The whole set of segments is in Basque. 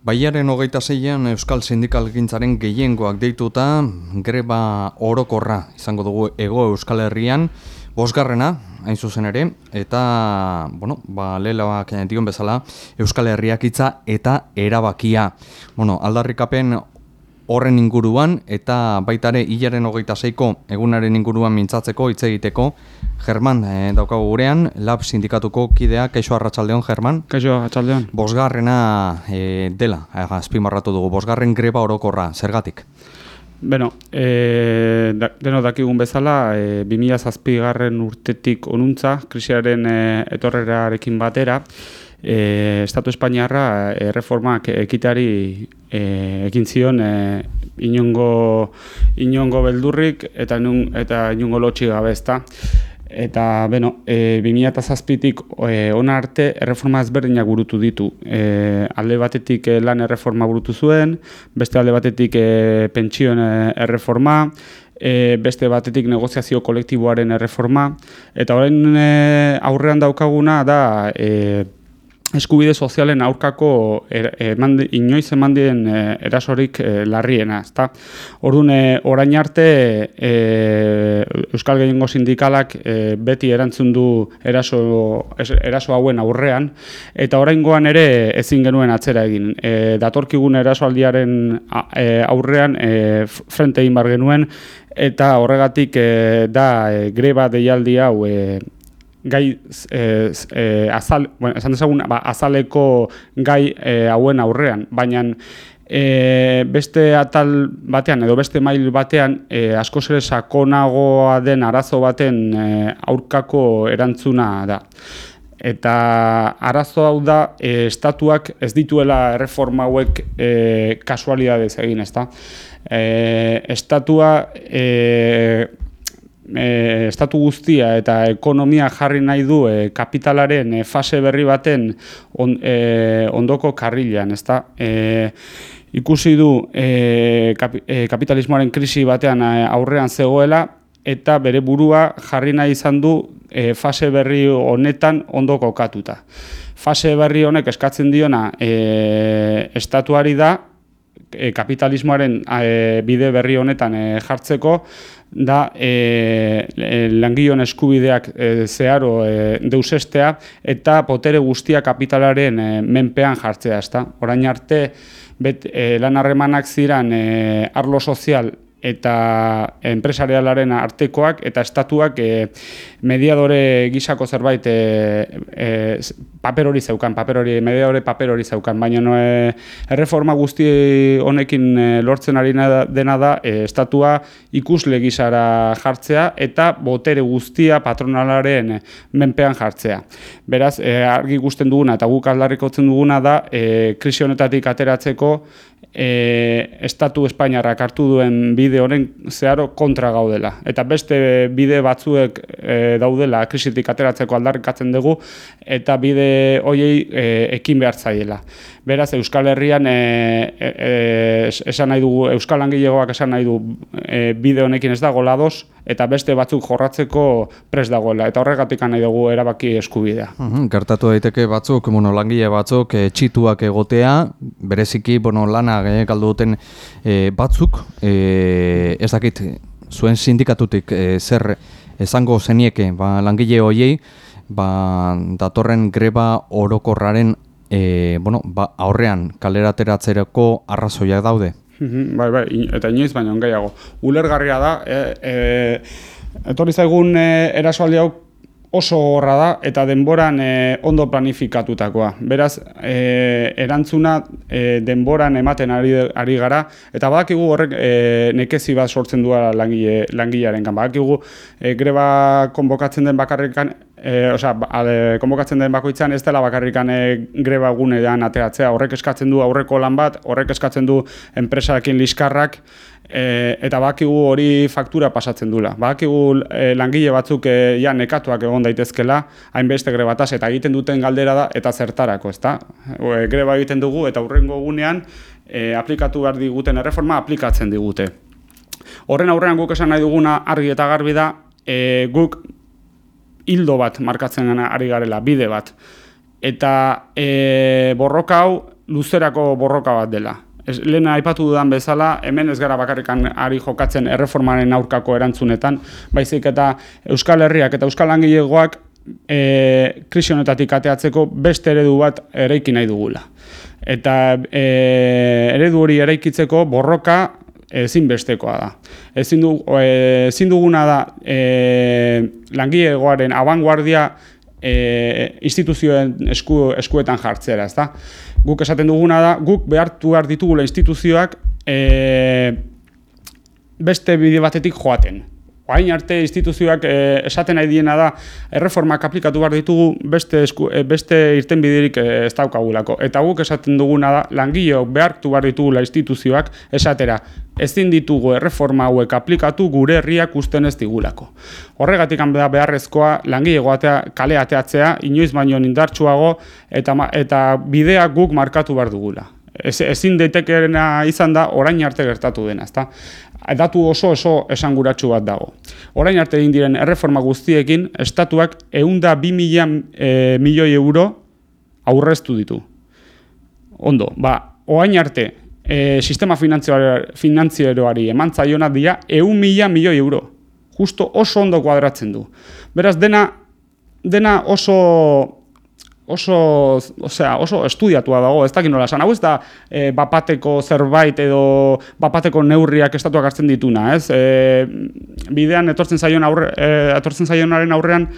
Baiaren hogeita zeian Euskal Sindikalgintzaren gehiengoak deituta greba orokorra izango dugu ego Euskal Herrian, bosgarrena, hain zuzen ere, eta, bueno, ba, lehelabak dion bezala, Euskal Herriak itza eta erabakia. Bueno, aldarrikapen horren inguruan eta baitare hilaren hogeita zeiko egunaren inguruan mintzatzeko hitz egiteko German e, daukagu gurean, lab sindikatuko kidea, kaixo arratsaldeon German. Kaixo arratsaldeon. Bosgarrena e, dela, azpimarratu dugu, bosgarren greba orokorra, zergatik? Beno, e, da, deno dakigun bezala, e, 2000 garren urtetik onuntza, krisiaren e, etorrerarekin batera, e, Estatu Espainiarra erreformak ekitari e, ekin zion e, inongo, inongo beldurrik eta, nun, eta inongo lotxi gabe ezta. Eta, beno, e, 2008-tik e, ona arte erreforma ezberdinak burutu ditu. E, alde batetik lan erreforma burutu zuen, beste alde batetik e, pentsioen erreforma, e, beste batetik negoziazio kolektiboaren erreforma, eta orain e, aurrean daukaguna da e, eskubide sozialen aurkako er, eman, inoiz eman dien e, erasorik e, larriena. Ezta? Orduan, e, orain arte e, Euskal Gehiengo Sindikalak e, beti erantzun du eraso, eraso hauen aurrean, eta oraingoan ere ezin genuen atzera egin. E, datorkigun erasoaldiaren aurrean e, frente egin bar genuen, eta horregatik e, da e, greba deialdi hau e, gai e, e, azal, bueno, esan dezagun, ba, azaleko gai e, hauen aurrean, baina e, beste atal batean edo beste mail batean e, asko zere sakonagoa den arazo baten e, aurkako erantzuna da. Eta arazo hau da, e, estatuak ez dituela erreforma hauek e, kasualidadez egin, ezta? E, estatua e, e, estatu guztia eta ekonomia jarri nahi du e, kapitalaren e, fase berri baten on, e, ondoko karrilean, ezta? E, ikusi du e, e, kapitalismoaren krisi batean e, aurrean zegoela eta bere burua jarri nahi izan du e, fase berri honetan ondoko katuta. Fase berri honek eskatzen diona e, estatuari da e, kapitalismoaren e, bide berri honetan jartzeko da e, langileon eskubideak e, zeharo e, deusestea eta potere guztia kapitalaren e, menpean jartzea, ezta. Orain arte bet, e, lan harremanak ziran e, arlo sozial eta enpresarialaren artekoak eta estatuak e, mediadore gisako zerbait e, e, paper hori zeukan, paper hori, mediadore paper hori zeukan, baina no, e, erreforma guzti honekin e, lortzen ari dena da e, estatua ikusle gisara jartzea eta botere guztia patronalaren menpean jartzea. Beraz, e, argi gusten duguna eta guk aldarrikotzen duguna da e, krisi honetatik ateratzeko e, Estatu Espainiarrak hartu duen bide honen zeharo kontra gaudela. Eta beste bide batzuek e, daudela krisitik ateratzeko aldarrikatzen dugu eta bide hoiei e, ekin behar zaiela. Beraz, Euskal Herrian e, e, e esan nahi dugu, Euskal Langilegoak esan nahi du e, bide honekin ez dago lados, eta beste batzuk jorratzeko pres dagoela, eta horregatik nahi dugu erabaki eskubidea. gertatu daiteke batzuk, bueno, langile batzuk, e, txituak egotea, bereziki, bueno, lana e, galdu duten e, batzuk, e, ez dakit, zuen sindikatutik e, zer esango zenieke ba, langile hoiei, ba, datorren greba orokorraren e, bueno, ba, aurrean kalera arrazoiak daude. Bai, bai, eta inoiz baina ongaiago. Ulergarria da, e, e, etorri zaigun e, erasoaldi hau oso horra da eta denboran e, ondo planifikatutakoa. Beraz, e, erantzuna e, denboran ematen ari, ari gara eta badakigu horrek e, nekezi bat sortzen duela langile, langilearen kan. Badakigu e, greba konbokatzen den bakarrikan E, osea, konbokatzen den bakoitzan ez dela bakarrikan e, greba gunean ateratzea. Horrek eskatzen du aurreko lan bat, horrek eskatzen du enpresarekin liskarrak, e, eta bakigu hori faktura pasatzen dula. Bakigu e, langile batzuk e, ja nekatuak egon daitezkela, hainbeste grebataz, eta egiten duten galdera da, eta zertarako, ezta? E, greba egiten dugu, eta hurrengo gunean, e, aplikatu behar diguten erreforma, aplikatzen digute. Horren aurrean guk esan nahi duguna argi eta garbi da, e, guk hildo bat markatzen ari garela, bide bat. Eta e, borroka hau luzerako borroka bat dela. Ez, lehen aipatu dudan bezala, hemen ez gara bakarrikan ari jokatzen erreformaren aurkako erantzunetan, baizik eta Euskal Herriak eta Euskal Langilegoak e, krisionetatik ateatzeko beste eredu bat eraiki nahi dugula. Eta e, eredu hori eraikitzeko borroka ezinbestekoa da. Ezin, du, e, ezin duguna da e, langilegoaren abanguardia e, instituzioen esku, eskuetan jartzera, ezta? Guk esaten duguna da, guk behartu behar ditugula instituzioak e, beste bide batetik joaten. Oain arte instituzioak e, esaten nahi diena da erreformak aplikatu behar ditugu beste, esku, e, beste irten bidirik e, ez daukagulako. Eta guk esaten duguna da langileok behartu behar ditugula instituzioak esatera ezin ditugu erreforma hauek aplikatu gure herriak usten ez digulako. Horregatik da beharrezkoa langilego atea, kale ateatzea, inoiz baino indartsuago eta, eta bidea guk markatu behar dugula. Ez, ezin daitekeena izan da orain arte gertatu dena, ezta? Datu oso oso esanguratsu bat dago. Orain arte egin diren erreforma guztiekin, estatuak eunda bi mila e, milioi euro aurreztu ditu. Ondo, ba, orain arte e, sistema finantzieroari eman zaiona dira eun mila milioi euro. Justo oso ondo kuadratzen du. Beraz, dena, dena oso oso, osea, oso estudiatua dago, ez dakit nola esan. Hau ez da e, bapateko zerbait edo bapateko neurriak estatuak hartzen dituna, ez? E, bidean etortzen zaion aurre, e, etortzen zaionaren aurrean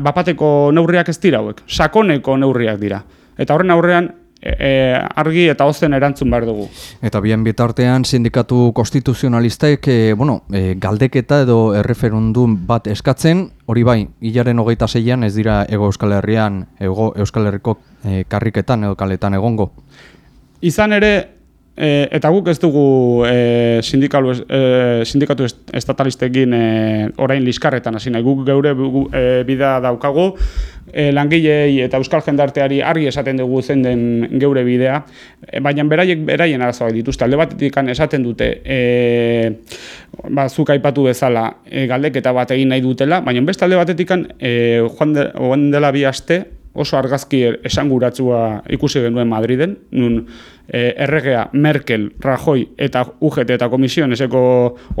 bapateko neurriak ez dira hauek, sakoneko neurriak dira. Eta horren aurrean e, argi eta ozen erantzun behar dugu. Eta bien bitartean sindikatu konstituzionalistek e, bueno, e, galdeketa edo erreferundum bat eskatzen, hori bai, hilaren hogeita zeian ez dira ego euskal herrian, ego euskal herriko e, karriketan edo kaletan egongo. Izan ere, E, eta guk ez dugu e, sindikalu, e, sindikatu estatalistekin e, orain liskarretan hasi nahi. Guk geure e, bida daukagu, e, langilei eta euskal jendarteari argi esaten dugu zen den geure bidea, e, baina beraiek beraien arazoak dituzte. Alde batetik esaten dute, e, ba, zuk aipatu bezala, e, galdeketa bat egin nahi dutela, baina beste alde batetik e, joan, de, dela bi aste, oso argazki esanguratsua ikusi genuen Madriden, nun e, erregea Merkel, Rajoy eta UGT eta Komision eseko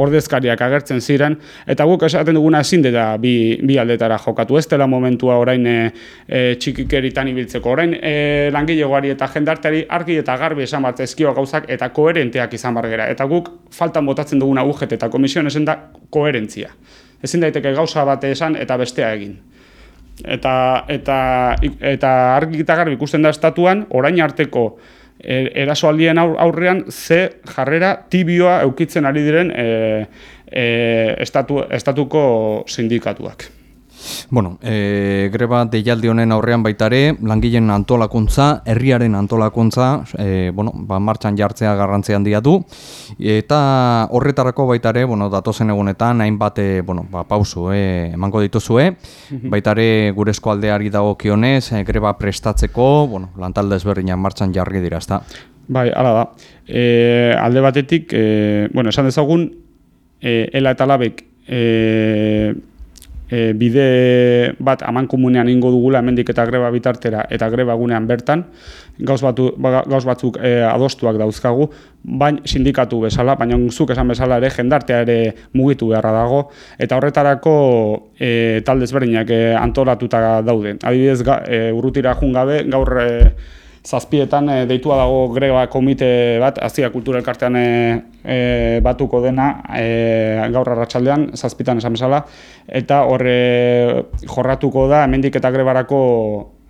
ordezkariak agertzen ziren, eta guk esaten duguna ezin dela bi, bi aldetara jokatu. Ez dela momentua orain e, txikikeritan ibiltzeko. Orain e, langilegoari eta jendarteari argi eta garbi esan bat ezkio gauzak eta koherenteak izan bargera. Eta guk faltan botatzen duguna UGT eta Komision esen da koherentzia. Ezin daiteke gauza bate esan eta bestea egin eta eta eta argi eta garbi ikusten da estatuan orain arteko e, erasoaldien aurrean ze jarrera tibioa eukitzen ari diren e, e, estatu, estatuko sindikatuak. Bueno, e, greba deialdi honen aurrean baitare, langileen antolakuntza, herriaren antolakuntza, e, bueno, ba, martxan jartzea garrantzia handia du, eta horretarako baitare, bueno, datozen egunetan, hainbat, e, bueno, ba, pausu, e, emango dituzue, mhm. baitare gure eskualdeari dago kionez, e, greba prestatzeko, bueno, lantalde ezberdinak martxan jarri dira, ezta? Bai, ala da. E, alde batetik, e, bueno, esan dezagun, e, ela eta labek, e, e, bide bat aman komunean ingo dugula hemendik eta greba bitartera eta greba gunean bertan, gauz, batu, ba, gauz batzuk e, adostuak dauzkagu, bain sindikatu bezala, baina zuk esan bezala ere jendartea ere mugitu beharra dago, eta horretarako e, talde ezberdinak e, antolatuta daude. Adibidez, ga, e, urrutira jungabe, gaur e, zazpietan e, deitua dago greba komite bat, azia kultura elkartean e, batuko dena e, gaur arratsaldean zazpitan esan bezala, eta horre jorratuko da hemendik eta grebarako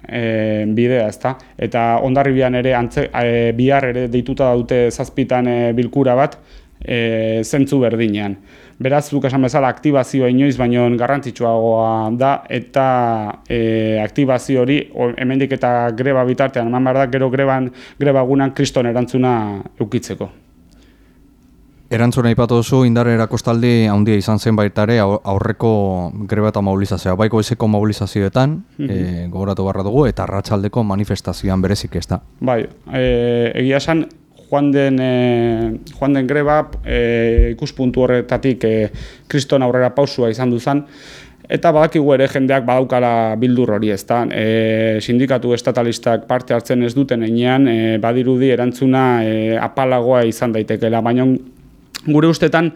e, bidea, ezta? Eta ondarribian ere antze, e, bihar ere deituta dute zazpitan e, bilkura bat e, zentzu berdinean. Beraz, zuk esan bezala, aktibazioa inoiz baino garrantzitsuagoa da, eta e, aktibazio hori, hemendik eta greba bitartean, eman behar da, gero greban, greba gunan kriston erantzuna eukitzeko. Erantzuna ipatu duzu, indar erakostaldi handia izan zen baitare aurreko greba eta mobilizazioa. Baiko izeko mobilizazioetan, mm -hmm. e, gogoratu barra dugu, eta ratxaldeko manifestazioan berezik ez da. Bai, e, egia esan, joan den, e, joan den greba e, ikuspuntu horretatik e, kriston aurrera pausua izan duzan, eta badakigu ere jendeak badaukala bildur hori ez da. E, sindikatu estatalistak parte hartzen ez duten enean, e, badirudi erantzuna e, apalagoa izan daitekeela, baina gure ustetan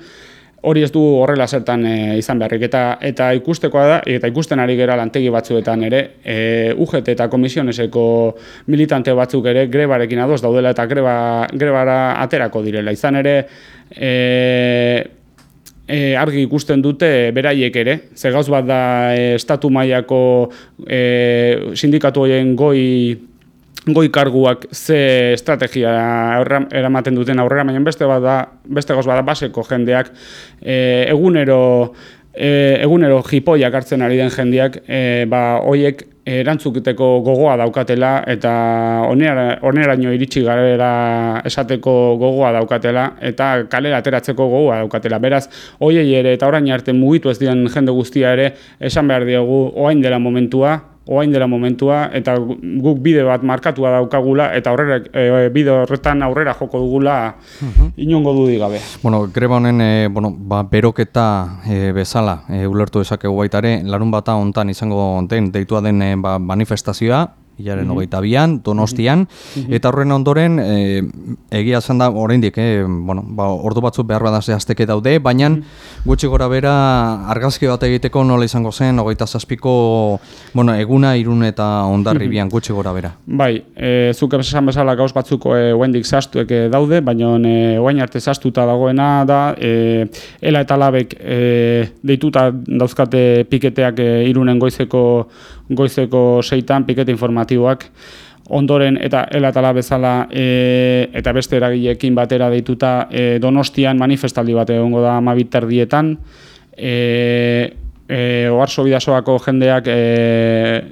hori ez du horrela zertan e, izan beharrik. Eta eta ikustekoa da eta ikusten ari gera lantegi batzuetan ere e, UGT eta komisioneseko militante batzuk ere grebarekin ados daudela eta greba, grebara aterako direla. Izan ere e, e, argi ikusten dute beraiek ere. Ze gauz bat da estatu mailako e, sindikatu goi goi karguak ze estrategia eramaten duten aurrera, baina beste bada, beste goz bada baseko jendeak e, egunero e, egunero jipoiak hartzen ari den jendeak, e, ba hoiek erantzukiteko gogoa daukatela eta oneraino iritsi garera esateko gogoa daukatela eta kalera ateratzeko gogoa daukatela. Beraz, hoiei ere eta orain arte mugitu ez diren jende guztia ere esan behar diogu oain dela momentua, oain dela momentua eta guk bide bat markatua daukagula eta aurrera e, bide horretan aurrera joko dugula uh inongo dudik gabe. Bueno, greba honen e, bueno, ba, beroketa e, bezala e, ulertu esakegu baitare, larun bata hontan izango den deitua den e, ba, manifestazioa, hilaren mm -hmm. hogeita bian, donostian, mhm. eta horren ondoren, e, egia zen da, oraindik, e, bueno, ba, ordu batzuk behar badaz azteke daude, baina mm gutxi gora bera argazki bat egiteko nola izango zen, hogeita zazpiko, bueno, eguna, irun eta ondarri mhm. bian, gutxi gora bera. Bai, e, zuk esan bezala gauz batzuko e, oendik zaztuek daude, baina e, oain arte zaztuta dagoena da, e, ela eta labek e, deituta dauzkate piketeak e, irunen goizeko goizeko seitan pikete informatiboak ondoren eta elatala bezala e, eta beste eragileekin batera deituta e, donostian manifestaldi bat egongo da amabiter dietan e, e, oarzo bidasoako jendeak e,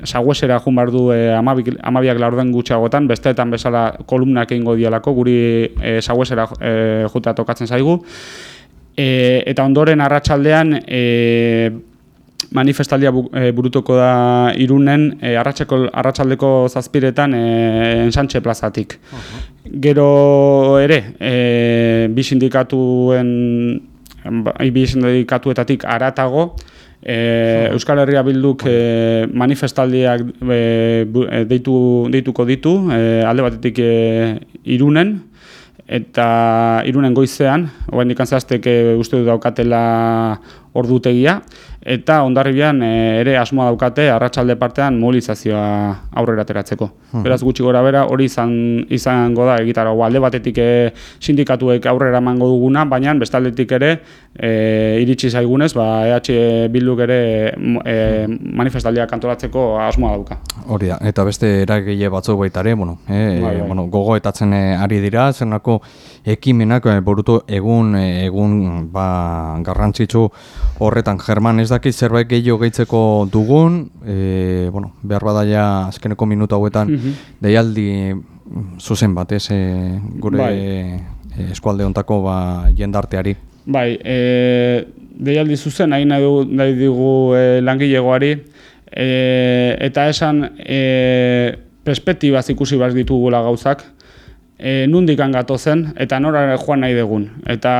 saguesera jun behar du e, amabik, amabiak laurden gutxagotan, besteetan bezala kolumnak egingo dialako, guri e, saguesera e, juta tokatzen zaigu. E, eta ondoren arratsaldean e, manifestaldia e, burutuko da irunen e, arratsaldeko zazpiretan e, ensantxe plazatik. Gero ere, e, bi sindikatuen bai, bi sindikatuetatik aratago, e, Euskal Herria Bilduk e, manifestaldiak e, deitu, deituko ditu, e, alde batetik e, irunen, eta irunen goizean, oain ikan uste du daukatela ordutegia, eta ondarribian e, ere asmoa daukate arratsalde partean mobilizazioa aurrera ateratzeko. Hmm. Beraz gutxi gora bera hori izan izango da egitara alde batetik e, sindikatuek aurrera emango duguna, baina bestaldetik ere e, iritsi zaigunez, ba EH Bilduk ere e, manifestaldiak antolatzeko asmoa dauka. Hori da. Eta beste eragile batzuk baita ere, bueno, e, bai, bai. bueno, gogoetatzen ari dira, zenako ekimenak burutu egun egun ba garrantzitsu horretan German ez dakit zerbait gehiago gehitzeko dugun, e, bueno, behar badaia azkeneko minutu hauetan mm deialdi zuzen bat, ez, e, gure bai. E, eskualde ontako ba, jendarteari. Bai, e, deialdi zuzen nahi nahi, du, nahi dugu e, langilegoari, e, eta esan e, perspektibaz ikusi bat ditugula gauzak, e, nundik angato zen eta nora joan nahi dugun. Eta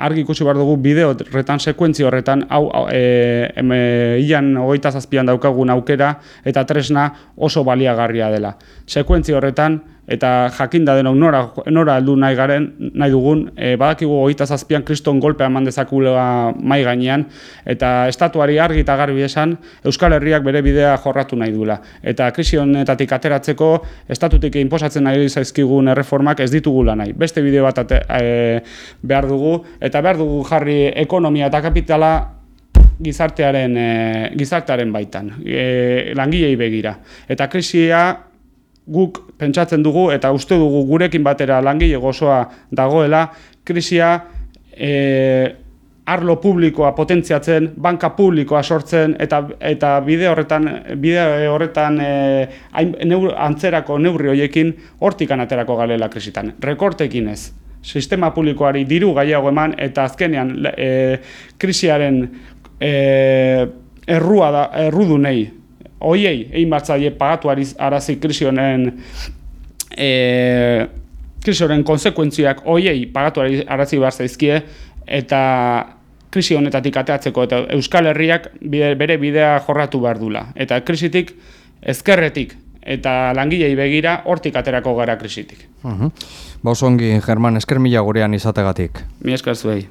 argi ikusi behar dugu bideo horretan, sekuentzi horretan, hau e, eme, ian ogeita zazpian daukagun aukera eta tresna oso baliagarria dela. Sekuentzi horretan, eta jakinda denok nora, nora aldu nahi garen, nahi dugun, e, badakigu hogeita zazpian kriston golpea eman dezakula mai gainean, eta estatuari argi eta garbi esan, Euskal Herriak bere bidea jorratu nahi duela. Eta krisi honetatik ateratzeko, estatutik inposatzen nahi zaizkigun erreformak ez ditugula nahi. Beste bideo bat e, behar dugu, eta behar dugu jarri ekonomia eta kapitala gizartearen, e, gizartearen baitan, e, langilei begira. Eta krisia guk pentsatzen dugu eta uste dugu gurekin batera langile gozoa dagoela, krisia e, arlo publikoa potentziatzen, banka publikoa sortzen eta eta bide horretan bide horretan e, neur, antzerako neurri hoiekin hortik aterako galela krisitan. Rekortekin ez. Sistema publikoari diru gaiago eman eta azkenean e, krisiaren e, errua da errudunei hoiei egin batzaile pagatu arazi krisi honen e, krisi honen konsekuentziak hoiei pagatu arazi behar zaizkie eta krisi honetatik ateatzeko eta Euskal Herriak bide, bere bidea jorratu behar dula. Eta krisitik ezkerretik eta langilei begira hortik aterako gara krisitik. Uh -huh. Ba oso ongi, German, esker mila gurean izategatik. Mi esker zuei.